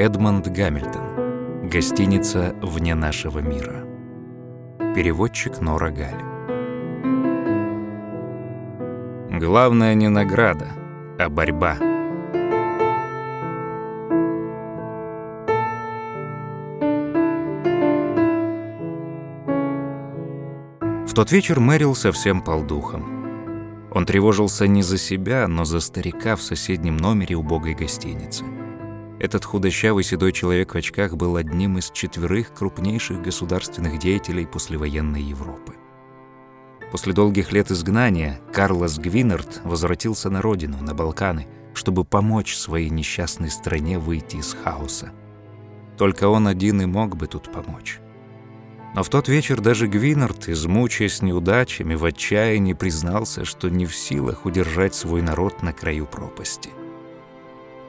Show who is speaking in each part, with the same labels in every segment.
Speaker 1: Эдмонд Гамильтон. Гостиница «Вне нашего мира». Переводчик Нора Галь. Главное не награда, а борьба. В тот вечер Мэрил совсем пал духом. Он тревожился не за себя, но за старика в соседнем номере убогой гостиницы. Этот худощавый седой человек в очках был одним из четверых крупнейших государственных деятелей послевоенной Европы. После долгих лет изгнания Карлос Гвинард возвратился на родину, на Балканы, чтобы помочь своей несчастной стране выйти из хаоса. Только он один и мог бы тут помочь. Но в тот вечер даже Гвинард, измучаясь неудачами, в отчаянии признался, что не в силах удержать свой народ на краю пропасти.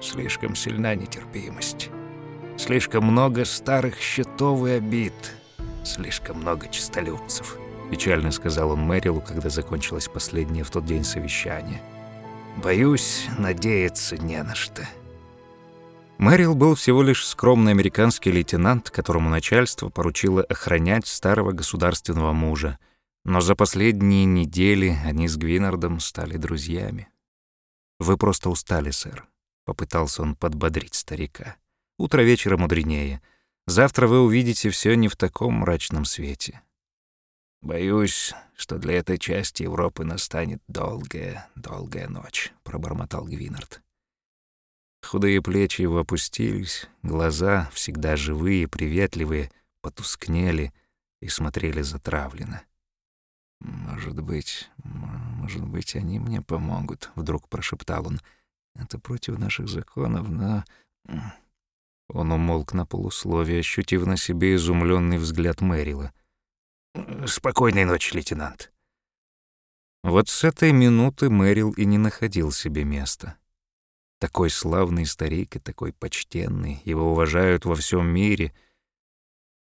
Speaker 1: Слишком сильна нетерпимость. Слишком много старых счетов и обид. Слишком много честолюбцев. Печально сказал он Мэрилу, когда закончилось последнее в тот день совещание. Боюсь, надеяться не на что. Мэрил был всего лишь скромный американский лейтенант, которому начальство поручило охранять старого государственного мужа. Но за последние недели они с Гвинардом стали друзьями. «Вы просто устали, сэр», Попытался он подбодрить старика. Утро вечера мудренее. Завтра вы увидите все не в таком мрачном свете. Боюсь, что для этой части Европы настанет долгая, долгая ночь, пробормотал Гвинард. Худые плечи его опустились, глаза, всегда живые, приветливые, потускнели и смотрели затравленно. «Может быть, может быть, они мне помогут», — вдруг прошептал он. Это против наших законов, но...» Он умолк на полусловие, ощутив на себе изумленный взгляд Мэрила. «Спокойной ночи, лейтенант». Вот с этой минуты Мэрил и не находил себе места. Такой славный старик и такой почтенный, его уважают во всем мире.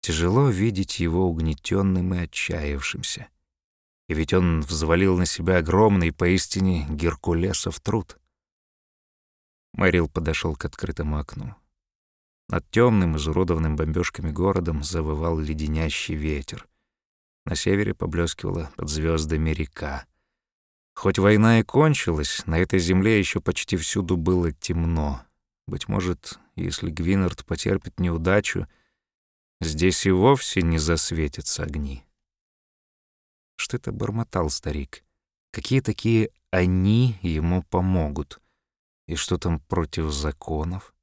Speaker 1: Тяжело видеть его угнетенным и отчаявшимся. И ведь он взвалил на себя огромный, поистине Геркулесов труд — Мэрил подошел к открытому окну. Над темным, изуродованным бомбежками городом завывал леденящий ветер. На севере поблескивала под звездами река. Хоть война и кончилась, на этой земле еще почти всюду было темно. Быть может, если Гвинард потерпит неудачу, здесь и вовсе не засветятся огни. Что это бормотал старик? Какие такие «они» ему помогут? И что там против законов?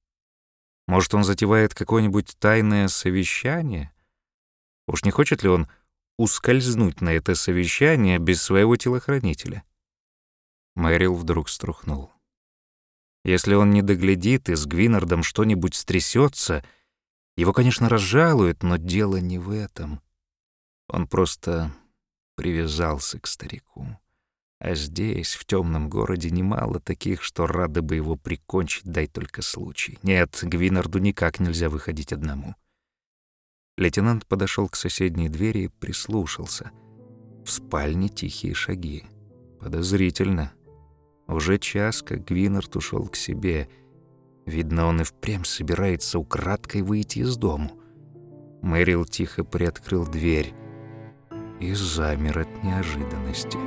Speaker 1: Может, он затевает какое-нибудь тайное совещание? Уж не хочет ли он ускользнуть на это совещание без своего телохранителя? Мэрил вдруг струхнул. Если он не доглядит и с Гвинардом что-нибудь стрясется, его, конечно, разжалуют, но дело не в этом. Он просто привязался к старику. А здесь, в темном городе, немало таких, что рады бы его прикончить, дай только случай. Нет, Гвинарду никак нельзя выходить одному. Лейтенант подошел к соседней двери и прислушался. В спальне тихие шаги. Подозрительно. Уже час, как Гвинард ушел к себе. Видно, он и впрямь собирается украдкой выйти из дому. Мэрил тихо приоткрыл дверь и замер от неожиданности.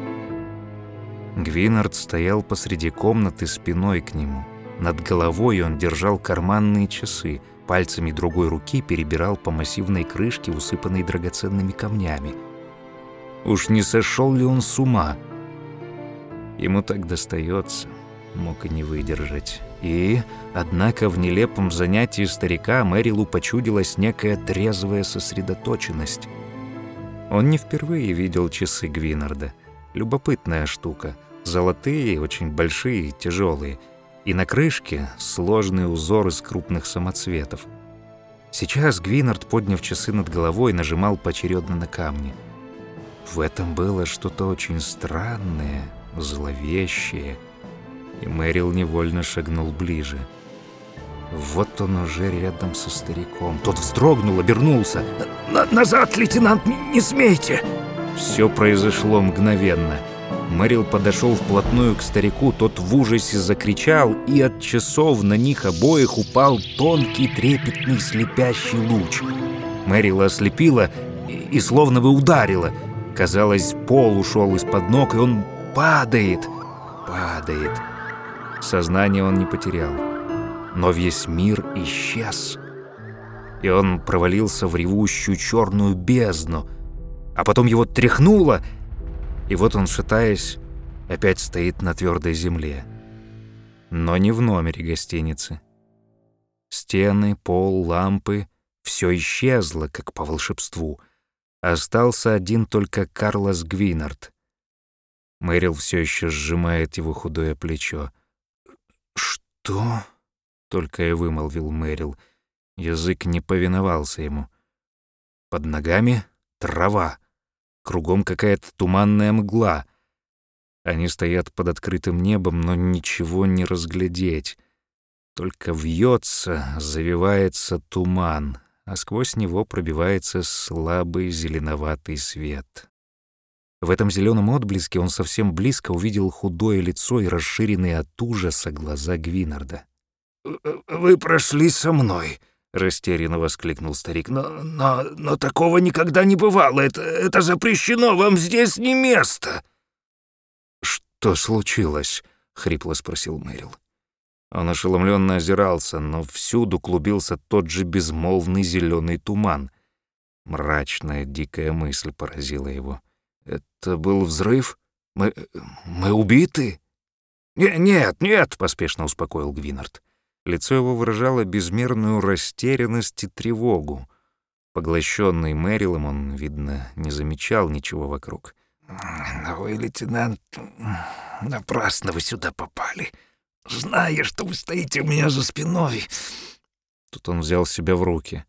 Speaker 1: Гвинард стоял посреди комнаты спиной к нему. Над головой он держал карманные часы, пальцами другой руки перебирал по массивной крышке, усыпанной драгоценными камнями. Уж не сошел ли он с ума? Ему так достается, мог и не выдержать. И, однако, в нелепом занятии старика Мэрилу почудилась некая трезвая сосредоточенность. Он не впервые видел часы Гвинарда. Любопытная штука. Золотые, очень большие, тяжелые. И на крышке сложный узор из крупных самоцветов. Сейчас Гвинард, подняв часы над головой, нажимал поочередно на камни. В этом было что-то очень странное, зловещее. И Мэрил невольно шагнул ближе. Вот он уже рядом со стариком. Тот вздрогнул, обернулся. «Назад, лейтенант, не, смейте!» Все произошло мгновенно — Мэрил подошел вплотную к старику, тот в ужасе закричал, и от часов на них обоих упал тонкий трепетный слепящий луч. Мэрила ослепила и, и словно бы ударила. Казалось, пол ушел из-под ног, и он падает, падает. Сознание он не потерял, но весь мир исчез. И он провалился в ревущую черную бездну, а потом его тряхнуло — и вот он, шатаясь, опять стоит на твердой земле. Но не в номере гостиницы. Стены, пол, лампы — все исчезло, как по волшебству. Остался один только Карлос Гвинард. Мэрил все еще сжимает его худое плечо. «Что?» — только и вымолвил Мэрил. Язык не повиновался ему. Под ногами трава. Кругом какая-то туманная мгла. Они стоят под открытым небом, но ничего не разглядеть. Только вьется, завивается туман, а сквозь него пробивается слабый зеленоватый свет. В этом зеленом отблеске он совсем близко увидел худое лицо и расширенные от ужаса глаза Гвинарда.
Speaker 2: «Вы прошли со мной», растерянно воскликнул старик. «Но, но, но такого никогда не бывало. Это, это запрещено. Вам здесь не место».
Speaker 1: «Что случилось?» — хрипло спросил Мэрил. Он ошеломленно озирался, но всюду клубился тот же безмолвный зеленый туман. Мрачная, дикая мысль поразила его. «Это был взрыв? Мы... мы убиты?»
Speaker 2: «Нет, нет», —
Speaker 1: поспешно успокоил Гвинард. Лицо его выражало безмерную растерянность и тревогу. Поглощенный Мэрилом, он, видно, не замечал ничего вокруг.
Speaker 2: «Но вы, лейтенант, напрасно вы сюда попали, зная, что вы стоите у меня за спиной».
Speaker 1: Тут он взял себя в руки.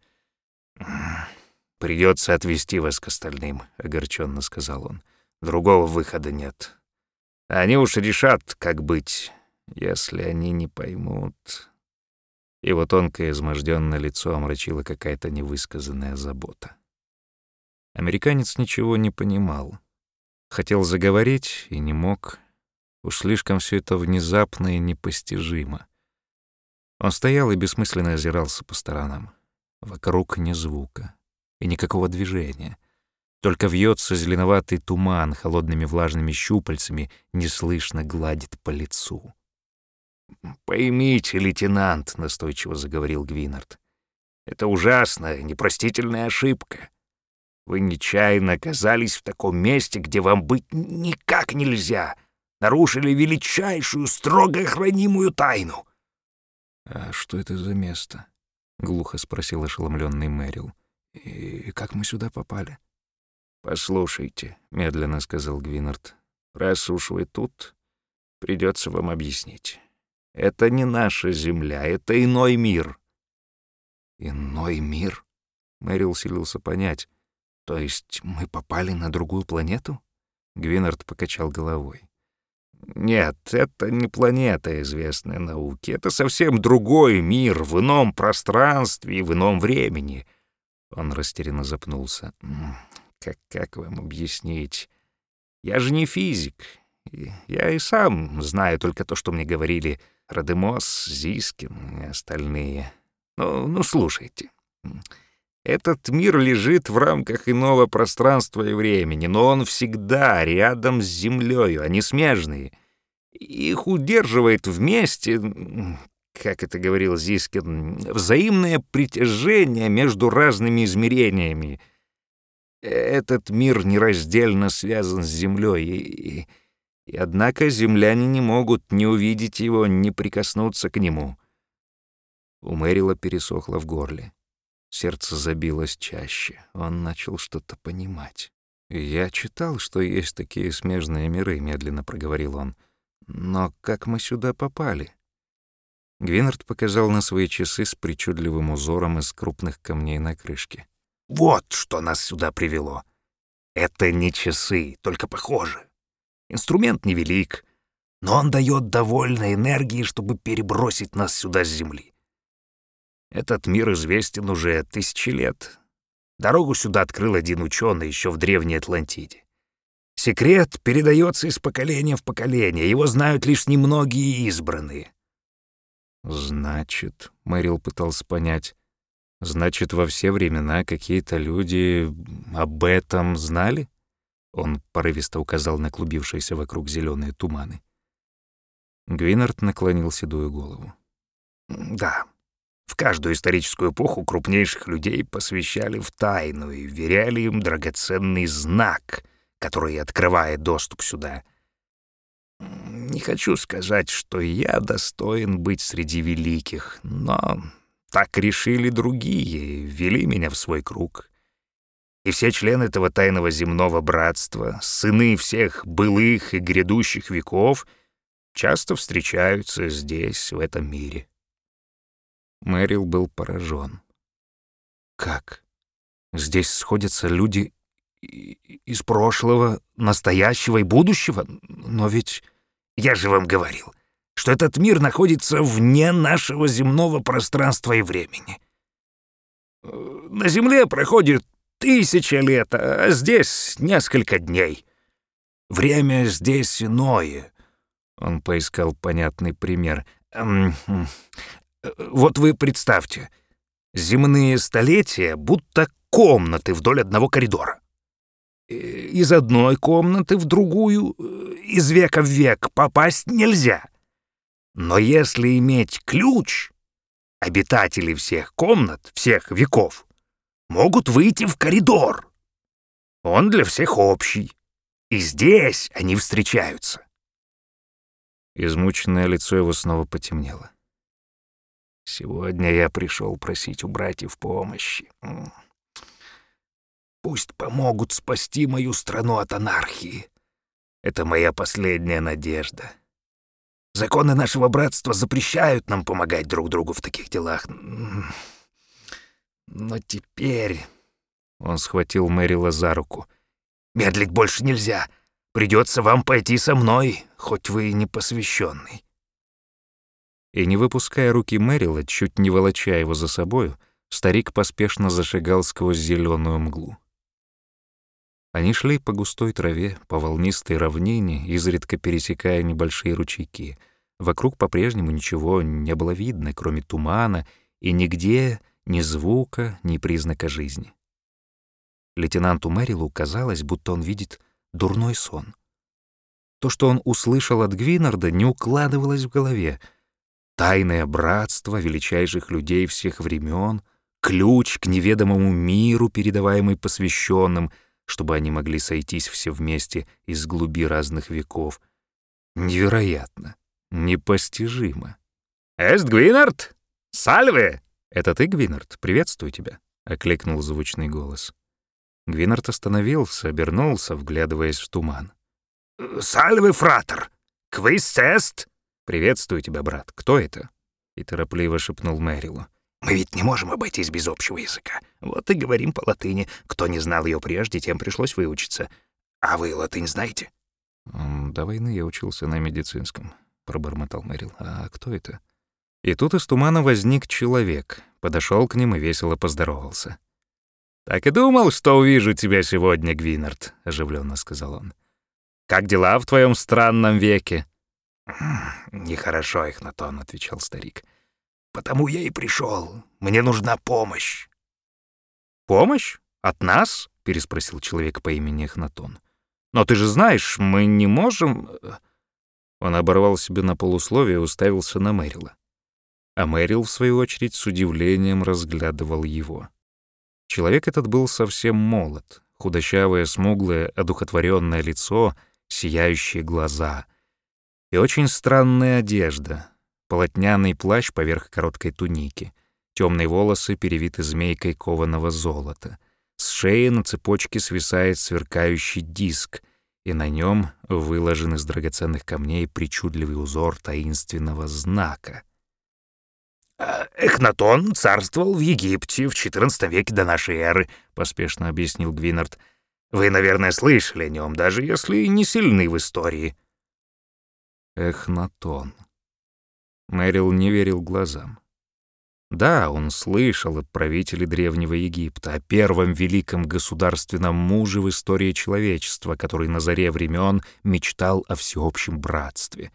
Speaker 2: «Придется отвезти вас к остальным», — огорченно сказал он. «Другого выхода нет. Они уж решат, как быть, если они не поймут...»
Speaker 1: Его тонкое изможденное лицо омрачило какая-то невысказанная забота. Американец ничего не понимал. Хотел заговорить и не мог. Уж слишком все это внезапно и непостижимо. Он стоял и бессмысленно озирался по сторонам. Вокруг ни звука и никакого движения. Только вьется зеленоватый туман холодными влажными щупальцами, неслышно гладит по лицу.
Speaker 2: «Поймите, лейтенант», — настойчиво заговорил Гвинард, — «это ужасная, непростительная ошибка. Вы нечаянно оказались в таком месте, где вам быть никак нельзя, нарушили величайшую, строго хранимую тайну».
Speaker 1: «А что это за место?» — глухо спросил ошеломленный Мэрил. «И как мы сюда попали?»
Speaker 2: «Послушайте», — медленно сказал Гвинард, — «раз уж вы тут, придется вам объяснить». Это не наша Земля, это иной мир».
Speaker 1: «Иной мир?» — Мэрил силился понять. «То есть мы попали на другую планету?» Гвинард покачал головой.
Speaker 2: «Нет, это не планета, известная науке. Это совсем другой мир, в ином пространстве и в ином времени».
Speaker 1: Он растерянно запнулся.
Speaker 2: «Как, как вам объяснить? Я же не физик. Я и сам знаю только то, что мне говорили Радемос, Зискин и остальные. Ну, ну, слушайте. Этот мир лежит в рамках иного пространства и времени, но он всегда рядом с Землей, они смежные. Их удерживает вместе, как это говорил Зискин, взаимное притяжение между разными измерениями. Этот мир нераздельно связан с Землей, и, и однако земляне не могут ни увидеть его, ни прикоснуться к нему. У Мэрила пересохло в горле. Сердце забилось чаще. Он начал что-то понимать. «Я читал, что есть такие смежные миры», — медленно проговорил он. «Но как мы сюда попали?» Гвинард показал на свои часы с причудливым узором из крупных камней на крышке. «Вот что нас сюда привело. Это не часы, только похоже. Инструмент невелик, но он дает довольно энергии, чтобы перебросить нас сюда с Земли. Этот мир известен уже тысячи лет. Дорогу сюда открыл один ученый еще в Древней Атлантиде. Секрет передается из поколения в поколение, его знают лишь немногие избранные.
Speaker 1: Значит, Мэрил пытался понять, значит, во все времена какие-то люди об этом знали? Он порывисто указал на клубившиеся вокруг зеленые туманы. Гвинард наклонил седую голову.
Speaker 2: Да, в каждую историческую эпоху крупнейших людей посвящали в тайну и веряли им драгоценный знак, который открывает доступ сюда. Не хочу сказать, что я достоин быть среди великих, но так решили другие, ввели меня в свой круг. И все члены этого тайного земного братства, сыны всех былых и грядущих веков, часто встречаются здесь, в этом мире.
Speaker 1: Мэрил был поражен. Как? Здесь сходятся люди из прошлого, настоящего и будущего? Но ведь...
Speaker 2: Я же вам говорил, что этот мир находится вне нашего земного пространства и времени. На Земле проходит тысяча лет, а здесь несколько дней. Время здесь иное. Он поискал понятный пример. Эм, вот вы представьте, земные столетия будто комнаты вдоль одного коридора. Э, из одной комнаты в другую, э, из века в век попасть нельзя. Но если иметь ключ, обитатели всех комнат, всех веков, могут выйти в коридор. Он для всех общий. И здесь они встречаются.
Speaker 1: Измученное лицо его снова потемнело.
Speaker 2: Сегодня я пришел просить у братьев помощи. Пусть помогут спасти мою страну от анархии. Это моя последняя надежда. Законы нашего братства запрещают нам помогать друг другу в таких делах. Но теперь... Он схватил Мэрила за руку. «Медлить больше нельзя. Придется вам пойти со мной, хоть вы и не посвященный
Speaker 1: и, не выпуская руки Мэрила, чуть не волоча его за собою, старик поспешно зашагал сквозь зеленую мглу. Они шли по густой траве, по волнистой равнине, изредка пересекая небольшие ручейки. Вокруг по-прежнему ничего не было видно, кроме тумана, и нигде ни звука, ни признака жизни. Лейтенанту Мэрилу казалось, будто он видит дурной сон. То, что он услышал от Гвинарда, не укладывалось в голове — тайное братство величайших людей всех времен, ключ к неведомому миру, передаваемый посвященным, чтобы они могли сойтись все вместе из глуби разных веков. Невероятно, непостижимо.
Speaker 2: «Эст Гвинард? Сальве!»
Speaker 1: «Это ты, Гвинард? Приветствую тебя», — окликнул звучный голос. Гвинард остановился, обернулся, вглядываясь в туман.
Speaker 2: «Сальве, фратер! Квист
Speaker 1: «Приветствую тебя, брат. Кто это?» И торопливо шепнул Мэрилу.
Speaker 2: «Мы ведь не можем обойтись без общего языка. Вот и говорим по латыни. Кто не знал ее прежде, тем пришлось выучиться. А вы латынь знаете?»
Speaker 1: «До войны я учился на медицинском», — пробормотал Мэрил. «А кто это?» И тут из тумана возник человек, подошел к ним и весело поздоровался.
Speaker 2: «Так и думал, что увижу тебя сегодня, Гвинард», — оживленно сказал он. «Как дела в твоем странном веке?» «Нехорошо, их на тон», — отвечал старик. «Потому я и пришел. Мне нужна помощь».
Speaker 1: «Помощь? От нас?» — переспросил человек по имени Эхнатон. «Но ты же знаешь, мы не можем...» Он оборвал себе на полусловие и уставился на Мэрила. А Мэрил, в свою очередь, с удивлением разглядывал его. Человек этот был совсем молод, худощавое, смуглое, одухотворенное лицо, сияющие глаза — и очень странная одежда, полотняный плащ поверх короткой туники, темные волосы перевиты змейкой кованого золота. С шеи на цепочке свисает сверкающий диск, и на нем выложен из драгоценных камней причудливый узор таинственного знака.
Speaker 2: «А, «Эхнатон царствовал в Египте в XIV веке до нашей эры», — поспешно объяснил Гвинард. «Вы, наверное, слышали о нем, даже если не сильны в истории».
Speaker 1: Эхнатон. Мэрил не верил глазам. Да, он слышал от правителей Древнего Египта, о первом великом государственном муже в истории человечества, который на заре времен мечтал о всеобщем братстве.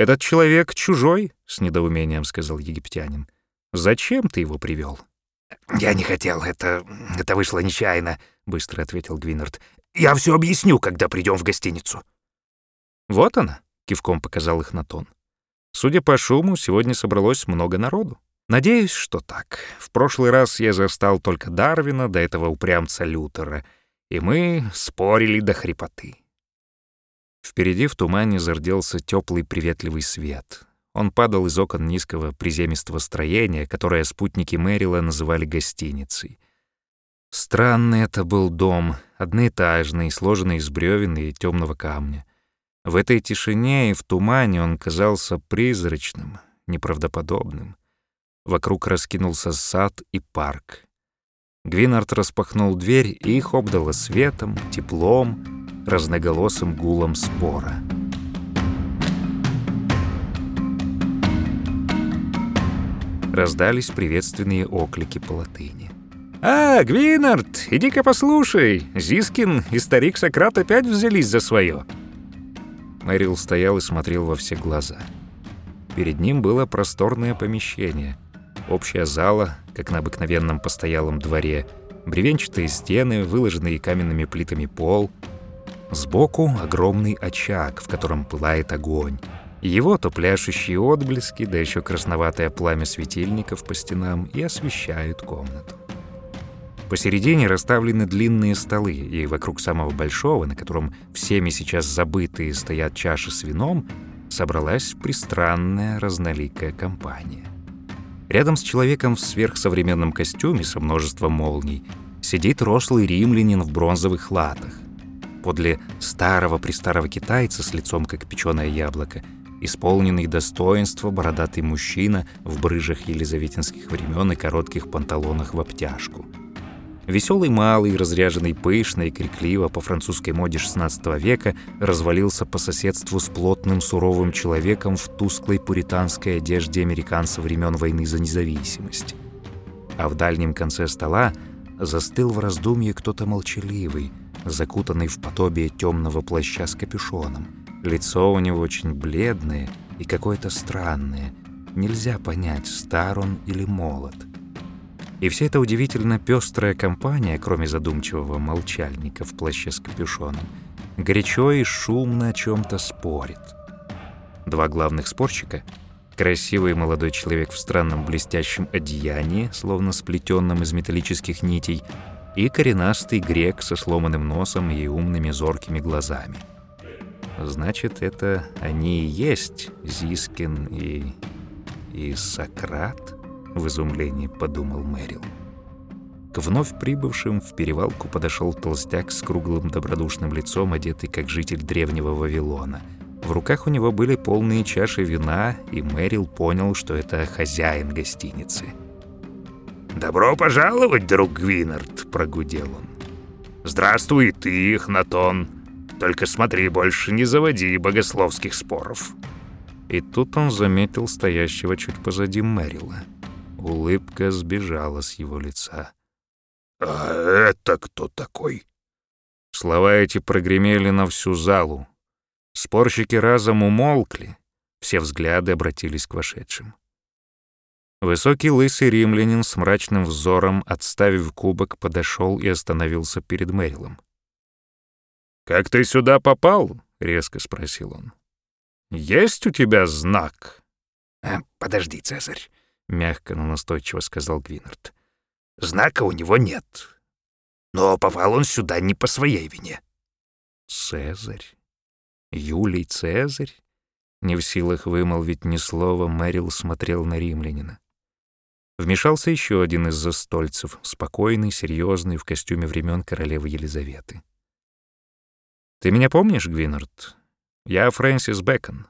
Speaker 1: «Этот человек чужой?» — с недоумением сказал египтянин. «Зачем ты его привел?
Speaker 2: «Я не хотел, это... это вышло нечаянно», — быстро ответил Гвинард. «Я все объясню, когда придем в гостиницу».
Speaker 1: «Вот она», — кивком показал их Натон. Судя по шуму, сегодня собралось много народу. Надеюсь, что так. В прошлый раз я застал только Дарвина, до этого упрямца Лютера, и мы спорили до хрипоты. Впереди в тумане зарделся теплый приветливый свет. Он падал из окон низкого приземистого строения, которое спутники Мэрила называли гостиницей. Странный это был дом, одноэтажный, сложенный из бревен и темного камня. В этой тишине и в тумане он казался призрачным, неправдоподобным. Вокруг раскинулся сад и парк. Гвинард распахнул дверь, и их обдало светом, теплом, разноголосым гулом спора. Раздались приветственные оклики по латыни. «А, Гвинард, иди-ка послушай! Зискин и старик Сократ опять взялись за свое!» Мэрил стоял и смотрел во все глаза. Перед ним было просторное помещение. Общая зала, как на обыкновенном постоялом дворе, бревенчатые стены, выложенные каменными плитами пол. Сбоку огромный очаг, в котором пылает огонь. Его то пляшущие отблески, да еще красноватое пламя светильников по стенам и освещают комнату. Посередине расставлены длинные столы, и вокруг самого большого, на котором всеми сейчас забытые стоят чаши с вином, собралась пристранная разноликая компания. Рядом с человеком в сверхсовременном костюме со множеством молний сидит рослый римлянин в бронзовых латах. Подле старого-престарого китайца с лицом как печеное яблоко, исполненный достоинства бородатый мужчина в брыжах елизаветинских времен и коротких панталонах в обтяжку — Веселый малый, разряженный пышно и крикливо по французской моде XVI века, развалился по соседству с плотным суровым человеком в тусклой пуританской одежде американцев времен войны за независимость. А в дальнем конце стола застыл в раздумье кто-то молчаливый, закутанный в подобие темного плаща с капюшоном. Лицо у него очень бледное и какое-то странное. Нельзя понять, стар он или молод. И вся эта удивительно пестрая компания, кроме задумчивого молчальника в плаще с капюшоном, горячо и шумно о чем-то спорит. Два главных спорщика — красивый молодой человек в странном блестящем одеянии, словно сплетенном из металлических нитей, и коренастый грек со сломанным носом и умными зоркими глазами. Значит, это они и есть Зискин и... и Сократ? в изумлении подумал Мэрил. К вновь прибывшим в перевалку подошел толстяк с круглым добродушным лицом, одетый как житель древнего Вавилона. В руках у него были полные чаши вина, и Мэрил понял, что это хозяин гостиницы.
Speaker 2: «Добро пожаловать, друг Гвинард!» — прогудел он. «Здравствуй ты, Хнатон. Только смотри, больше не заводи богословских споров».
Speaker 1: И тут он заметил стоящего чуть позади Мэрила. Улыбка сбежала с его лица.
Speaker 2: «А это кто такой?»
Speaker 1: Слова эти прогремели на всю залу. Спорщики разом умолкли, все взгляды обратились к вошедшим. Высокий лысый римлянин с мрачным взором, отставив кубок, подошел и остановился перед Мэрилом.
Speaker 2: «Как ты сюда попал?» — резко спросил он. «Есть у тебя знак?»
Speaker 3: «Э, «Подожди, Цезарь
Speaker 1: мягко, но настойчиво сказал Гвинард.
Speaker 3: Знака у него нет. Но попал он сюда не по своей вине.
Speaker 1: Цезарь? Юлий Цезарь? Не в силах вымолвить ни слова, Мэрил смотрел на римлянина. Вмешался еще один из застольцев, спокойный, серьезный, в костюме времен королевы Елизаветы. «Ты меня помнишь, Гвинард? Я Фрэнсис Бэкон.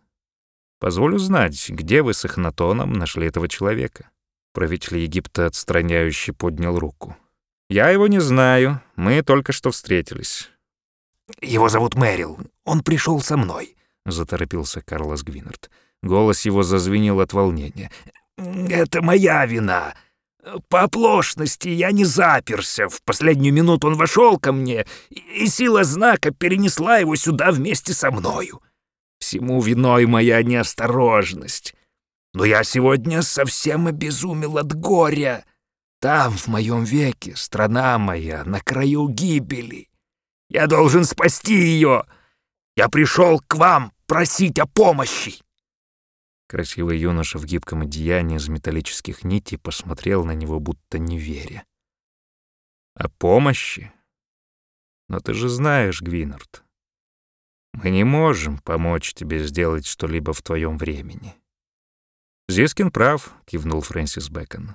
Speaker 1: Позволю знать, где вы с Эхнатоном нашли этого человека?» Правитель Египта отстраняюще поднял руку. «Я его не знаю, мы только что встретились».
Speaker 3: «Его зовут Мэрил, он пришел со мной», —
Speaker 1: заторопился Карлос Гвинард. Голос его зазвенел от волнения.
Speaker 3: Это моя вина. По оплошности я не заперся. В последнюю минуту он вошел ко мне, и сила знака перенесла его сюда вместе со мною. Всему виной моя неосторожность. Но я сегодня совсем обезумел от горя. Там, в моем веке, страна моя на краю гибели. Я должен спасти ее. Я пришел к вам просить о помощи.
Speaker 1: Красивый юноша в гибком одеянии из металлических нитей посмотрел на него, будто не веря. «О помощи? Но ты же знаешь, Гвинард, мы не можем помочь тебе сделать что-либо в твоем времени». «Зискин прав», — кивнул Фрэнсис Бэкон.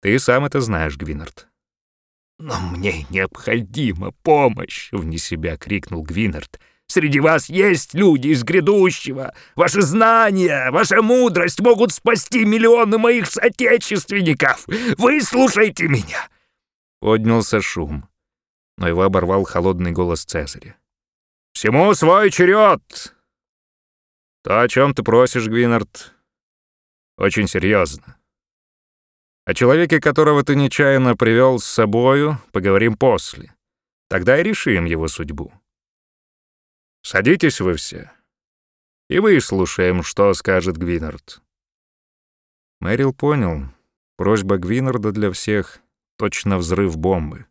Speaker 1: «Ты сам это знаешь, Гвинард».
Speaker 3: «Но мне необходима помощь!» — вне себя крикнул Гвинард — Среди вас есть люди из грядущего. Ваши знания, ваша мудрость могут спасти миллионы моих соотечественников. Вы слушайте меня!»
Speaker 1: Поднялся шум, но его оборвал холодный голос Цезаря. «Всему свой черед!» «То, о чем ты просишь, Гвинард, очень серьезно. О человеке, которого ты нечаянно привел с собою, поговорим после. Тогда и решим его судьбу. Садитесь вы все. И выслушаем, что скажет Гвинард. Мэрил понял, просьба Гвинарда для всех — точно взрыв бомбы.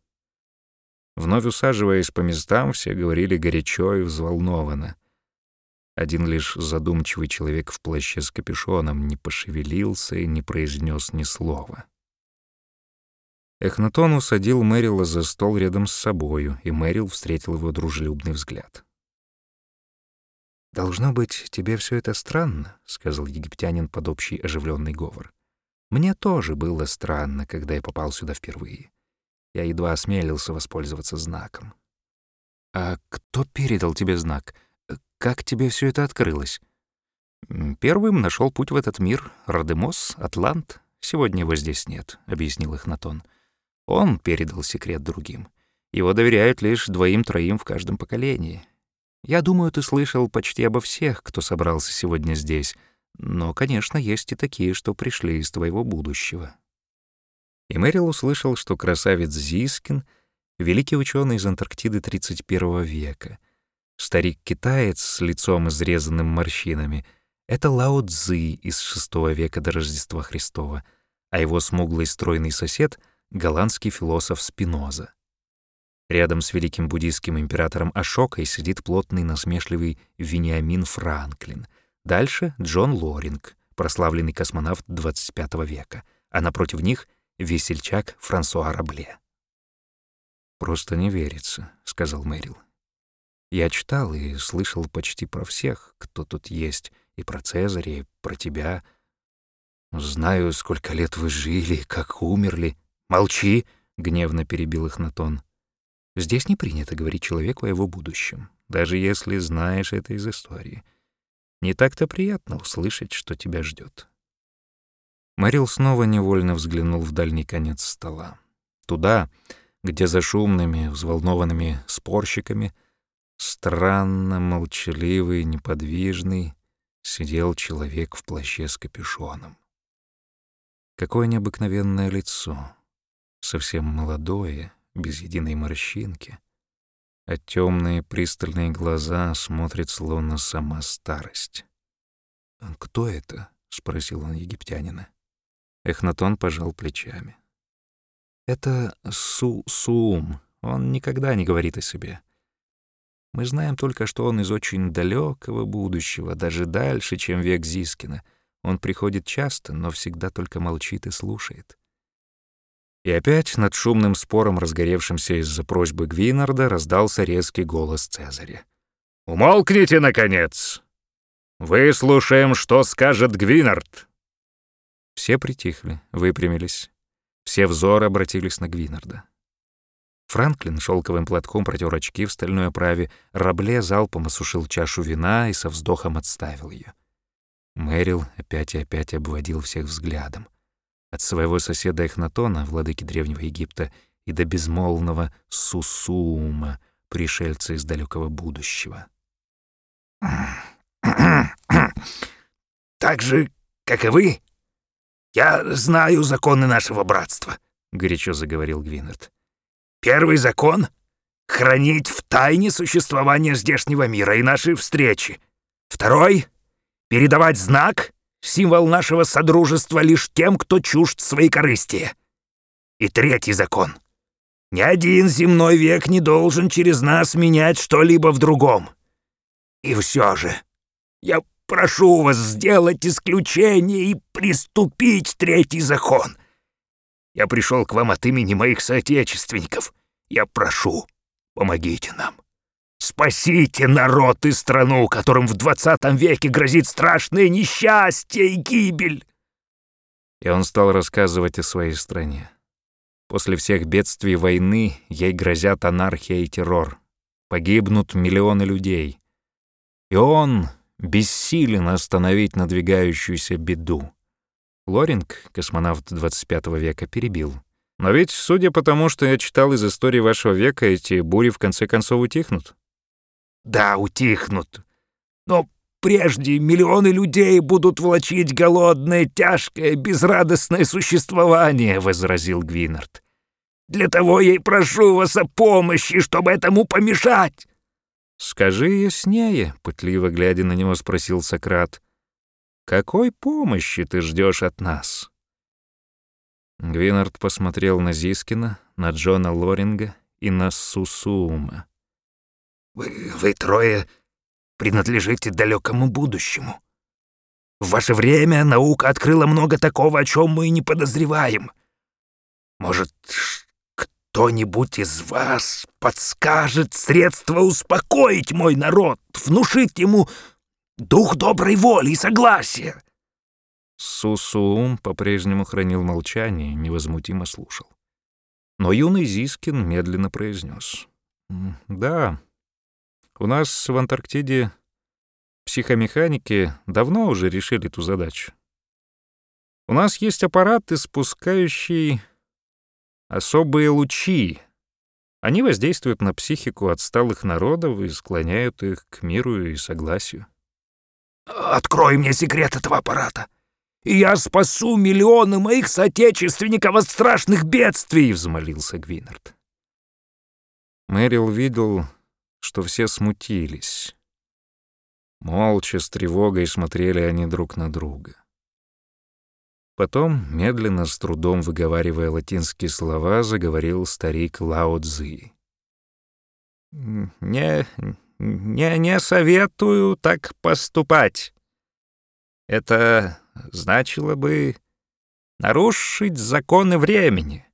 Speaker 1: Вновь усаживаясь по местам, все говорили горячо и взволнованно. Один лишь задумчивый человек в плаще с капюшоном не пошевелился и не произнес ни слова. Эхнатон усадил Мэрила за стол рядом с собою, и Мэрил встретил его дружелюбный взгляд. «Должно быть, тебе все это странно», — сказал египтянин под общий оживленный говор. «Мне тоже было странно, когда я попал сюда впервые. Я едва осмелился воспользоваться знаком». «А кто передал тебе знак? Как тебе все это открылось?» «Первым нашел путь в этот мир Радемос, Атлант. Сегодня его здесь нет», — объяснил их Натон. «Он передал секрет другим. Его доверяют лишь двоим-троим в каждом поколении. Я думаю, ты слышал почти обо всех, кто собрался сегодня здесь, но, конечно, есть и такие, что пришли из твоего будущего». И Мэрил услышал, что красавец Зискин — великий ученый из Антарктиды 31 века, старик-китаец с лицом изрезанным морщинами — это Лао Цзы из VI века до Рождества Христова, а его смуглый стройный сосед — голландский философ Спиноза. Рядом с великим буддийским императором Ашокой сидит плотный насмешливый Вениамин Франклин. Дальше Джон Лоринг, прославленный космонавт 25 века, а напротив них — весельчак Франсуа Рабле. «Просто не верится», — сказал Мэрил. «Я читал и слышал почти про всех, кто тут есть, и про Цезаря, и про тебя. Знаю, сколько лет вы жили, как умерли. Молчи!» — гневно перебил их Натон. Здесь не принято говорить человеку о его будущем, даже если знаешь это из истории. Не так-то приятно услышать, что тебя ждет. Марил снова невольно взглянул в дальний конец стола. Туда, где за шумными, взволнованными спорщиками, странно молчаливый, неподвижный, сидел человек в плаще с капюшоном. Какое необыкновенное лицо, совсем молодое, без единой морщинки, а темные пристальные глаза смотрят словно сама старость. «А «Кто это?» — спросил он египтянина. Эхнатон пожал плечами. «Это Су-Суум. Он никогда не говорит о себе. Мы знаем только, что он из очень далекого будущего, даже дальше, чем век Зискина. Он приходит часто, но всегда только молчит и слушает. И опять над шумным спором, разгоревшимся из-за просьбы Гвинарда, раздался резкий голос Цезаря. «Умолкните, наконец! Выслушаем, что скажет Гвинард!» Все притихли, выпрямились. Все взоры обратились на Гвинарда. Франклин шелковым платком протер очки в стальной оправе, Рабле залпом осушил чашу вина и со вздохом отставил ее. Мэрил опять и опять обводил всех взглядом от своего соседа Эхнатона, владыки Древнего Египта, и до безмолвного Сусума, пришельца из далекого будущего.
Speaker 3: «Так же, как и вы, «Я знаю законы нашего братства», — горячо заговорил Гвинет. «Первый закон — хранить в тайне существование здешнего мира и нашей встречи. Второй — передавать знак, символ нашего содружества лишь тем, кто чужд своей корысти. И третий закон — ни один земной век не должен через нас менять что-либо в другом. И все же я прошу вас сделать исключение и приступить третий закон. Я пришел к вам от имени моих соотечественников. Я прошу, помогите нам. Спасите народ и страну, которым в двадцатом веке грозит страшное несчастье и гибель!»
Speaker 1: И он стал рассказывать о своей стране. После всех бедствий войны ей грозят анархия и террор. Погибнут миллионы людей. И он бессилен остановить надвигающуюся беду. Лоринг, космонавт 25 века, перебил. «Но ведь, судя по тому, что я читал из истории вашего века, эти бури в конце концов утихнут».
Speaker 3: «Да, утихнут. Но прежде миллионы людей будут влачить голодное, тяжкое, безрадостное существование», — возразил Гвинард. «Для того я и прошу вас о помощи, чтобы этому помешать».
Speaker 1: «Скажи яснее», — пытливо глядя на него, спросил Сократ. «Какой помощи ты ждешь от нас?» Гвинард посмотрел на Зискина, на Джона Лоринга и на Сусуума.
Speaker 3: «Вы, вы трое принадлежите далекому будущему. В ваше время наука открыла много такого, о чем мы и не подозреваем. Может, кто-нибудь из вас подскажет средства успокоить мой народ, внушить ему дух доброй воли и согласия?»
Speaker 1: Сусуум по-прежнему хранил молчание невозмутимо слушал. Но юный Зискин медленно произнес. «Да, у нас в Антарктиде психомеханики давно уже решили эту задачу. У нас есть аппарат, испускающий особые лучи. Они воздействуют на психику отсталых народов и склоняют их к миру и согласию.
Speaker 3: «Открой мне секрет этого аппарата, и я спасу миллионы моих соотечественников от страшных бедствий!» — взмолился Гвинард.
Speaker 1: Мэрил видел, что все смутились. Молча, с тревогой смотрели они друг на друга. Потом, медленно, с трудом выговаривая латинские слова, заговорил старик Лао Цзи.
Speaker 2: «Не, не, не советую так поступать. Это значило бы нарушить законы времени,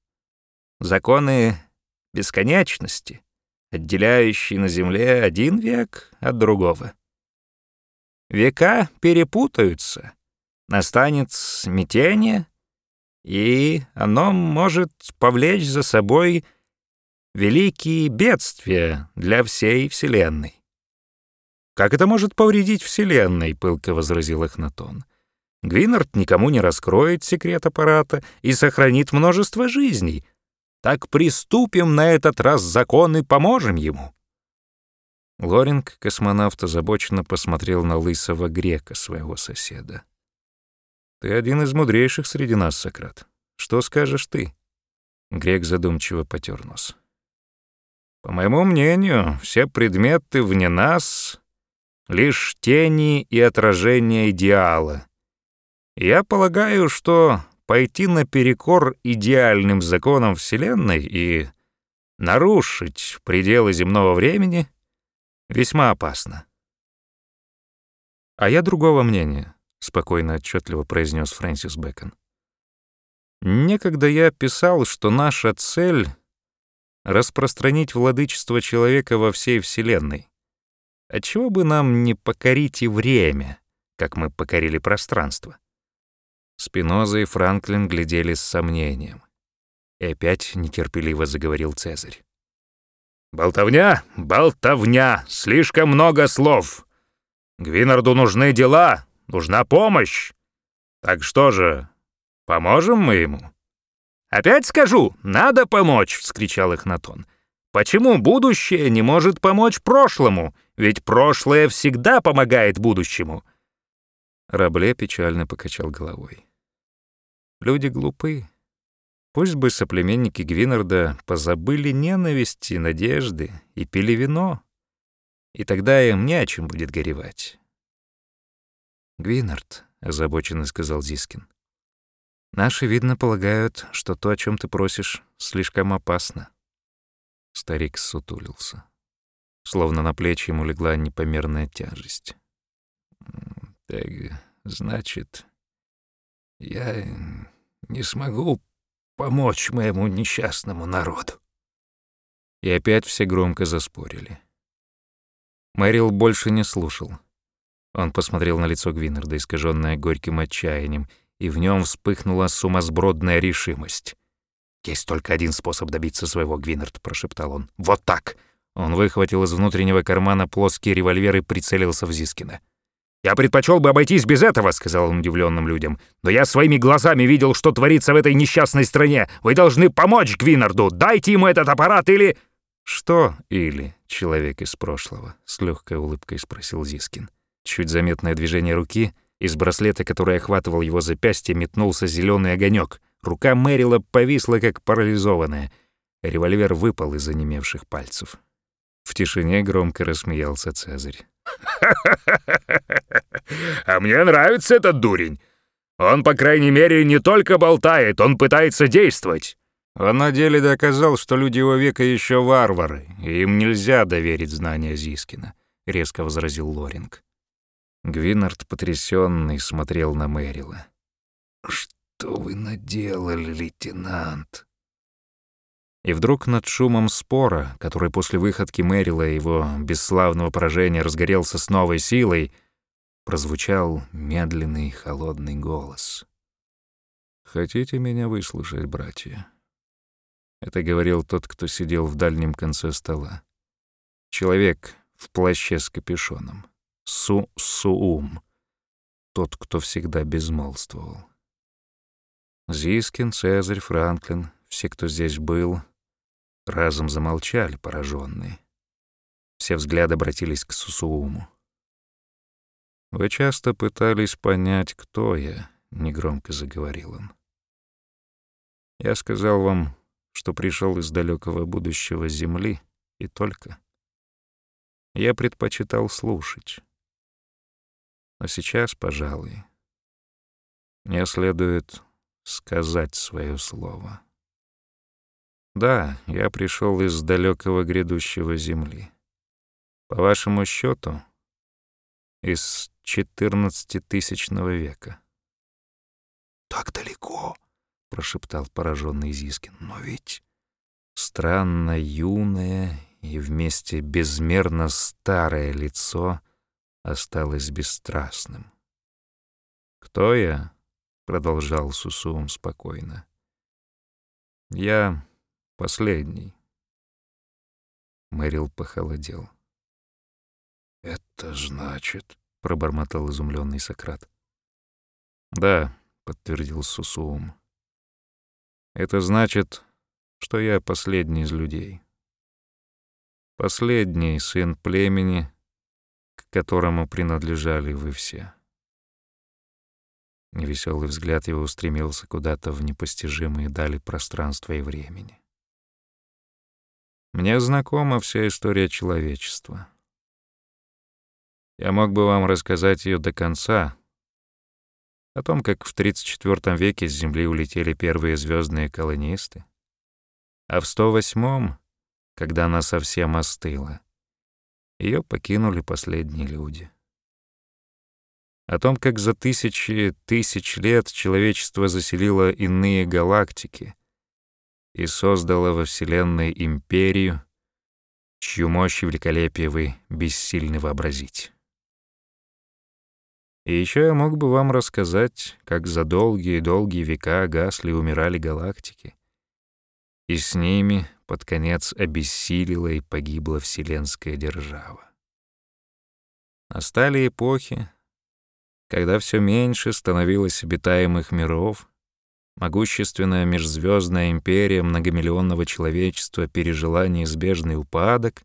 Speaker 2: законы бесконечности, отделяющие на Земле один век от другого. Века перепутаются — настанет смятение, и оно может повлечь за собой великие бедствия для всей Вселенной. «Как это может повредить Вселенной?» — пылко возразил Эхнатон. «Гвинард никому не раскроет секрет аппарата и сохранит множество жизней. Так приступим на этот раз закон и поможем ему».
Speaker 1: Лоринг, космонавт, озабоченно посмотрел на лысого грека, своего соседа. Ты один из мудрейших среди нас, Сократ. Что скажешь ты? Грек задумчиво потер нос.
Speaker 2: По моему мнению, все предметы вне нас — лишь тени и отражения идеала. Я полагаю, что пойти наперекор идеальным законам Вселенной и нарушить пределы земного времени весьма опасно.
Speaker 1: А я другого мнения. — спокойно отчетливо произнес Фрэнсис Бэкон. «Некогда я писал, что наша цель — распространить владычество человека во всей Вселенной. Отчего бы нам не покорить и время, как мы покорили пространство?» Спиноза и Франклин глядели с сомнением. И опять нетерпеливо заговорил Цезарь.
Speaker 3: «Болтовня, болтовня, слишком много слов. Гвинарду нужны дела, Нужна помощь. Так что же, поможем мы ему?» «Опять скажу, надо помочь!» — вскричал Эхнатон. «Почему будущее не может помочь прошлому? Ведь прошлое всегда помогает будущему!»
Speaker 1: Рабле печально покачал головой. Люди глупы. Пусть бы соплеменники Гвинарда позабыли ненависти, надежды и пили вино, и тогда им не о чем будет горевать. «Гвинард», — озабоченно сказал Зискин, — «наши, видно, полагают, что то, о чем ты просишь, слишком опасно». Старик сутулился. Словно на плечи ему легла непомерная тяжесть.
Speaker 2: «Так, значит, я не смогу помочь моему несчастному народу».
Speaker 1: И опять все громко заспорили. Мэрил больше не слушал. Он посмотрел на лицо Гвиннерда, искаженное горьким отчаянием, и в нем вспыхнула сумасбродная решимость. «Есть только один способ добиться своего, Гвиннерд», — прошептал он. «Вот так!» Он выхватил из внутреннего кармана плоский револьвер и прицелился в Зискина. «Я предпочел бы обойтись без этого», — сказал он удивленным людям. «Но я своими глазами видел, что творится в этой несчастной стране. Вы должны помочь Гвинарду. Дайте ему этот аппарат или...» «Что или, человек из прошлого?» — с легкой улыбкой спросил Зискин. Чуть заметное движение руки, из браслета, который охватывал его запястье, метнулся зеленый огонек. Рука Мэрила повисла, как парализованная. Револьвер выпал из онемевших пальцев. В тишине громко рассмеялся Цезарь.
Speaker 3: А мне нравится этот дурень. Он, по крайней мере, не только болтает, он пытается действовать.
Speaker 1: Он на деле доказал, что люди его века еще варвары, и им нельзя доверить знания Зискина, резко возразил Лоринг. Гвинард, потрясенный, смотрел на Мэрила.
Speaker 2: «Что вы наделали, лейтенант?»
Speaker 1: И вдруг над шумом спора, который после выходки Мэрила и его бесславного поражения разгорелся с новой силой, прозвучал медленный холодный голос. «Хотите меня выслушать, братья?» Это говорил тот, кто сидел в дальнем конце стола. Человек в плаще с капюшоном. Су-Суум. Тот, кто всегда безмолвствовал. Зискин, Цезарь, Франклин, все, кто здесь был, разом замолчали, пораженные. Все взгляды обратились к Сусууму. «Вы часто пытались понять, кто я», — негромко заговорил он. «Я сказал вам, что пришел из далекого будущего Земли, и только. Я предпочитал слушать. Но сейчас, пожалуй, мне следует сказать свое слово. Да, я пришел из далекого грядущего земли. По вашему счету, из четырнадцатитысячного века.
Speaker 2: «Так далеко», — прошептал пораженный Зискин. «Но ведь...»
Speaker 1: Странно юное и вместе безмерно старое лицо осталось бесстрастным. «Кто я?» — продолжал Сусуум спокойно. «Я последний». Мэрил похолодел.
Speaker 2: «Это значит...»
Speaker 1: — пробормотал изумленный Сократ. «Да», — подтвердил Сусуум. «Это значит, что я последний из людей. Последний сын племени, к которому принадлежали вы все». Невеселый взгляд его устремился куда-то в непостижимые дали пространства и времени. Мне знакома вся история человечества. Я мог бы вам рассказать ее до конца, о том, как в 34 веке с Земли улетели первые звездные колонисты, а в 108-м, когда она совсем остыла, ее покинули последние люди. О том, как за тысячи тысяч лет человечество заселило иные галактики и создало во Вселенной империю, чью мощь и великолепие вы бессильны вообразить. И еще я мог бы вам рассказать, как за долгие-долгие века гасли и умирали галактики. И с ними под конец обессилила и погибла вселенская держава. Настали эпохи, когда все меньше становилось обитаемых миров, могущественная межзвездная империя многомиллионного человечества пережила неизбежный упадок,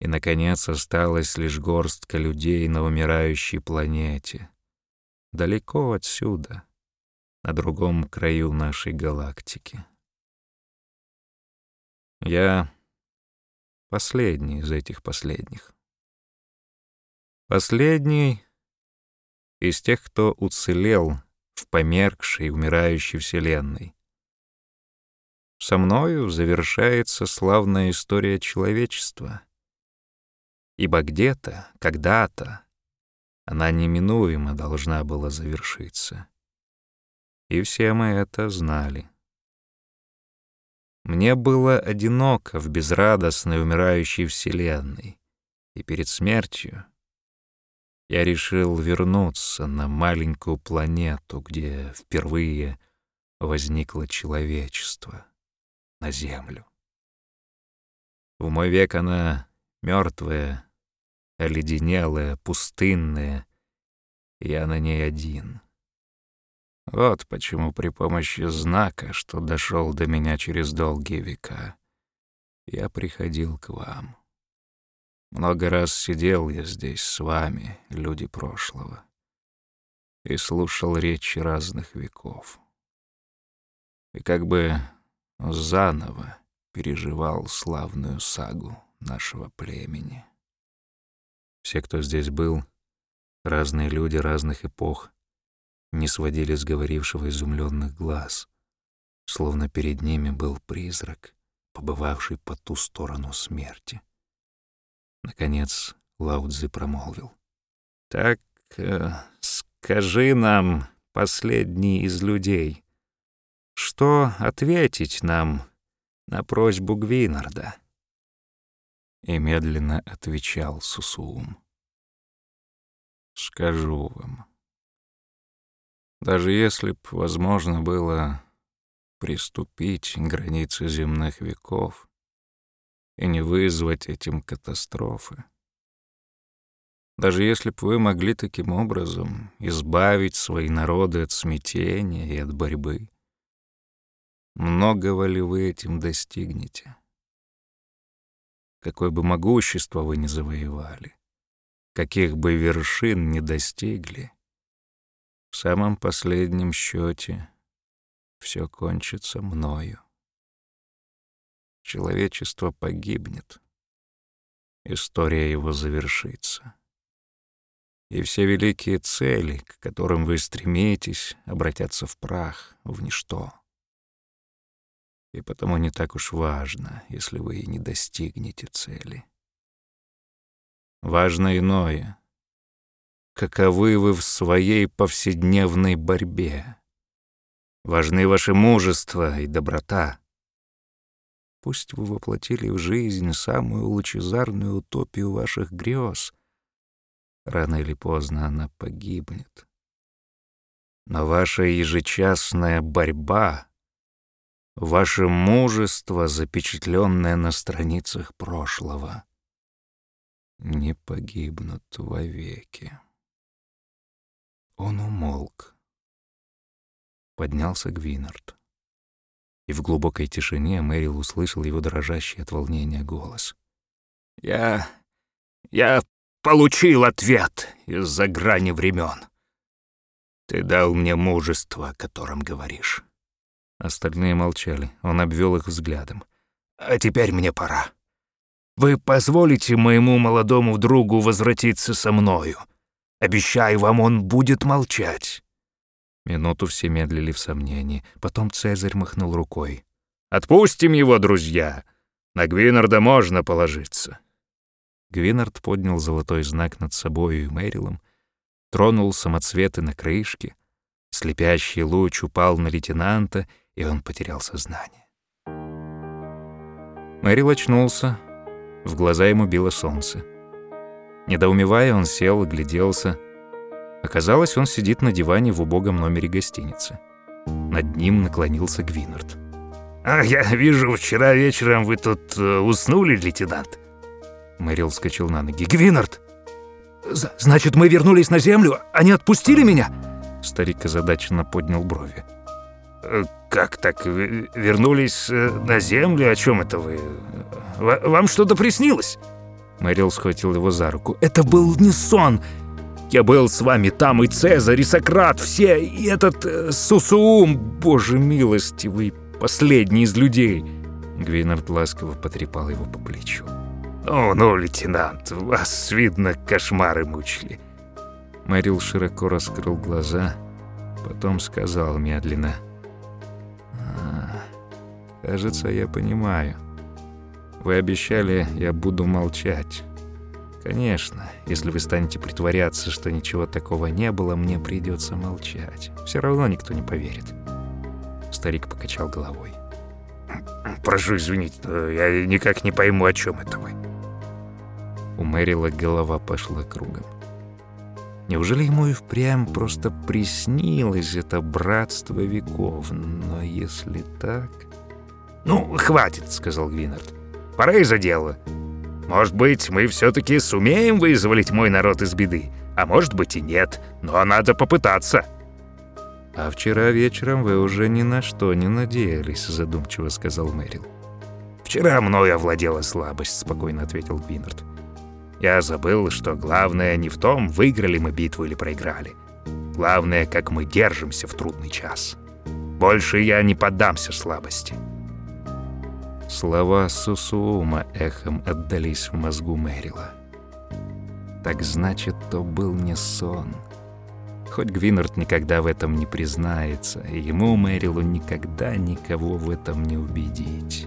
Speaker 1: и, наконец, осталась лишь горстка людей на умирающей планете. Далеко отсюда, на другом краю нашей галактики. Я последний из этих последних. Последний из тех, кто уцелел в померкшей, умирающей вселенной. Со мною завершается славная история человечества. Ибо где-то, когда-то, она неминуемо должна была завершиться. И все мы это знали. Мне было одиноко в безрадостной умирающей вселенной, и перед смертью я решил вернуться на маленькую планету, где впервые возникло человечество, на Землю. В мой век она мертвая, оледенелая, пустынная, и я на ней один — вот почему при помощи знака, что дошел до меня через долгие века, я приходил к вам. Много раз сидел я здесь с вами, люди прошлого, и слушал речи разных веков. И как бы заново переживал славную сагу нашего племени. Все, кто здесь был, разные люди разных эпох — не сводили с говорившего изумленных глаз, словно перед ними был призрак, побывавший по ту сторону смерти. Наконец Лаудзи промолвил. «Так э, скажи нам, последний из людей, что ответить нам на просьбу Гвинарда?» И медленно отвечал Сусуум. «Скажу вам, даже если б возможно было приступить к границе земных веков и не вызвать этим катастрофы. Даже если б вы могли таким образом избавить свои народы от смятения и от борьбы, многого ли вы этим достигнете? Какое бы могущество вы ни завоевали, каких бы вершин не достигли — в самом последнем счете все кончится мною. Человечество погибнет, история его завершится. И все великие цели, к которым вы стремитесь, обратятся в прах, в ничто. И потому не так уж важно, если вы не достигнете цели. Важно иное — каковы вы в своей повседневной борьбе. Важны ваше мужество и доброта. Пусть вы воплотили в жизнь самую лучезарную утопию ваших грез, рано или поздно она погибнет. Но ваша ежечасная борьба, ваше мужество, запечатленное на страницах прошлого, не погибнут вовеки. Он умолк. Поднялся Гвинард. И в глубокой тишине Мэрил услышал его дрожащий от волнения голос.
Speaker 3: «Я... я получил ответ из-за грани времен. Ты дал мне мужество, о котором говоришь».
Speaker 1: Остальные молчали. Он обвел их взглядом.
Speaker 3: «А теперь мне пора. Вы позволите моему молодому другу возвратиться со мною?» Обещаю вам, он будет молчать».
Speaker 1: Минуту все медлили в сомнении. Потом Цезарь махнул рукой.
Speaker 3: «Отпустим его, друзья! На Гвинарда можно положиться».
Speaker 1: Гвинард поднял золотой знак над собою и Мэрилом, тронул самоцветы на крышке, слепящий луч упал на лейтенанта, и он потерял сознание. Мэрил очнулся, в глаза ему било солнце. Недоумевая, он сел и гляделся. Оказалось, он сидит на диване в убогом номере гостиницы. Над ним наклонился Гвинард.
Speaker 3: «А, я вижу, вчера вечером вы тут э, уснули, лейтенант».
Speaker 1: Мэрил вскочил на ноги.
Speaker 3: «Гвинард! Значит, мы вернулись на землю? Они отпустили меня?»
Speaker 1: Старик озадаченно поднял брови.
Speaker 3: Э, «Как так? Вернулись э, на землю? О чем это вы? Вам что-то приснилось?»
Speaker 1: Мэрил схватил его за руку.
Speaker 3: «Это был не сон! Я был с вами там, и Цезарь, и Сократ, все, и этот э, Сусуум, боже милостивый, последний из людей».
Speaker 1: Гвинард ласково потрепал его по плечу.
Speaker 3: «Ну, ну, лейтенант, вас, видно, кошмары мучили».
Speaker 1: Мэрил широко раскрыл глаза, потом сказал медленно. «А, «Кажется, я понимаю. Вы обещали, я буду молчать. Конечно, если вы станете притворяться, что ничего такого не было, мне придется молчать. Все равно никто не поверит». Старик покачал головой.
Speaker 3: «Прошу извинить, я никак не пойму, о чем это вы».
Speaker 1: У Мэрила голова пошла кругом. Неужели ему и впрямь просто приснилось это братство веков? Но если так...
Speaker 3: «Ну, хватит», — сказал Гвинард. «Пора и за дело. Может быть, мы все-таки сумеем вызволить мой народ из беды, а может быть и нет, но надо попытаться».
Speaker 1: «А вчера вечером вы уже ни на что не надеялись», — задумчиво сказал Мэрил.
Speaker 3: «Вчера мною овладела слабость», — спокойно ответил Гвинард. Я забыл, что главное не в том, выиграли мы битву или проиграли. Главное, как мы держимся в трудный час. Больше я не поддамся слабости.
Speaker 1: Слова Сусуума эхом отдались в мозгу Мэрила. Так значит, то был не сон. Хоть Гвинард никогда в этом не признается, ему, Мэрилу, никогда никого в этом не убедить.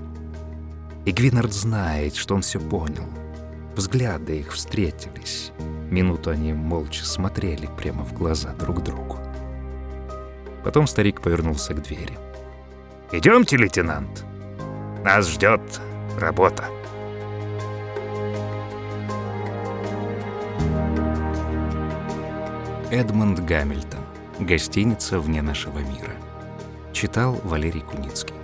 Speaker 1: И Гвинард знает, что он все понял — Взгляды их встретились. Минуту они молча смотрели прямо в глаза друг другу. Потом старик повернулся к двери.
Speaker 3: «Идемте, лейтенант. Нас ждет работа».
Speaker 1: Эдмонд Гамильтон. Гостиница вне нашего мира. Читал Валерий Куницкий.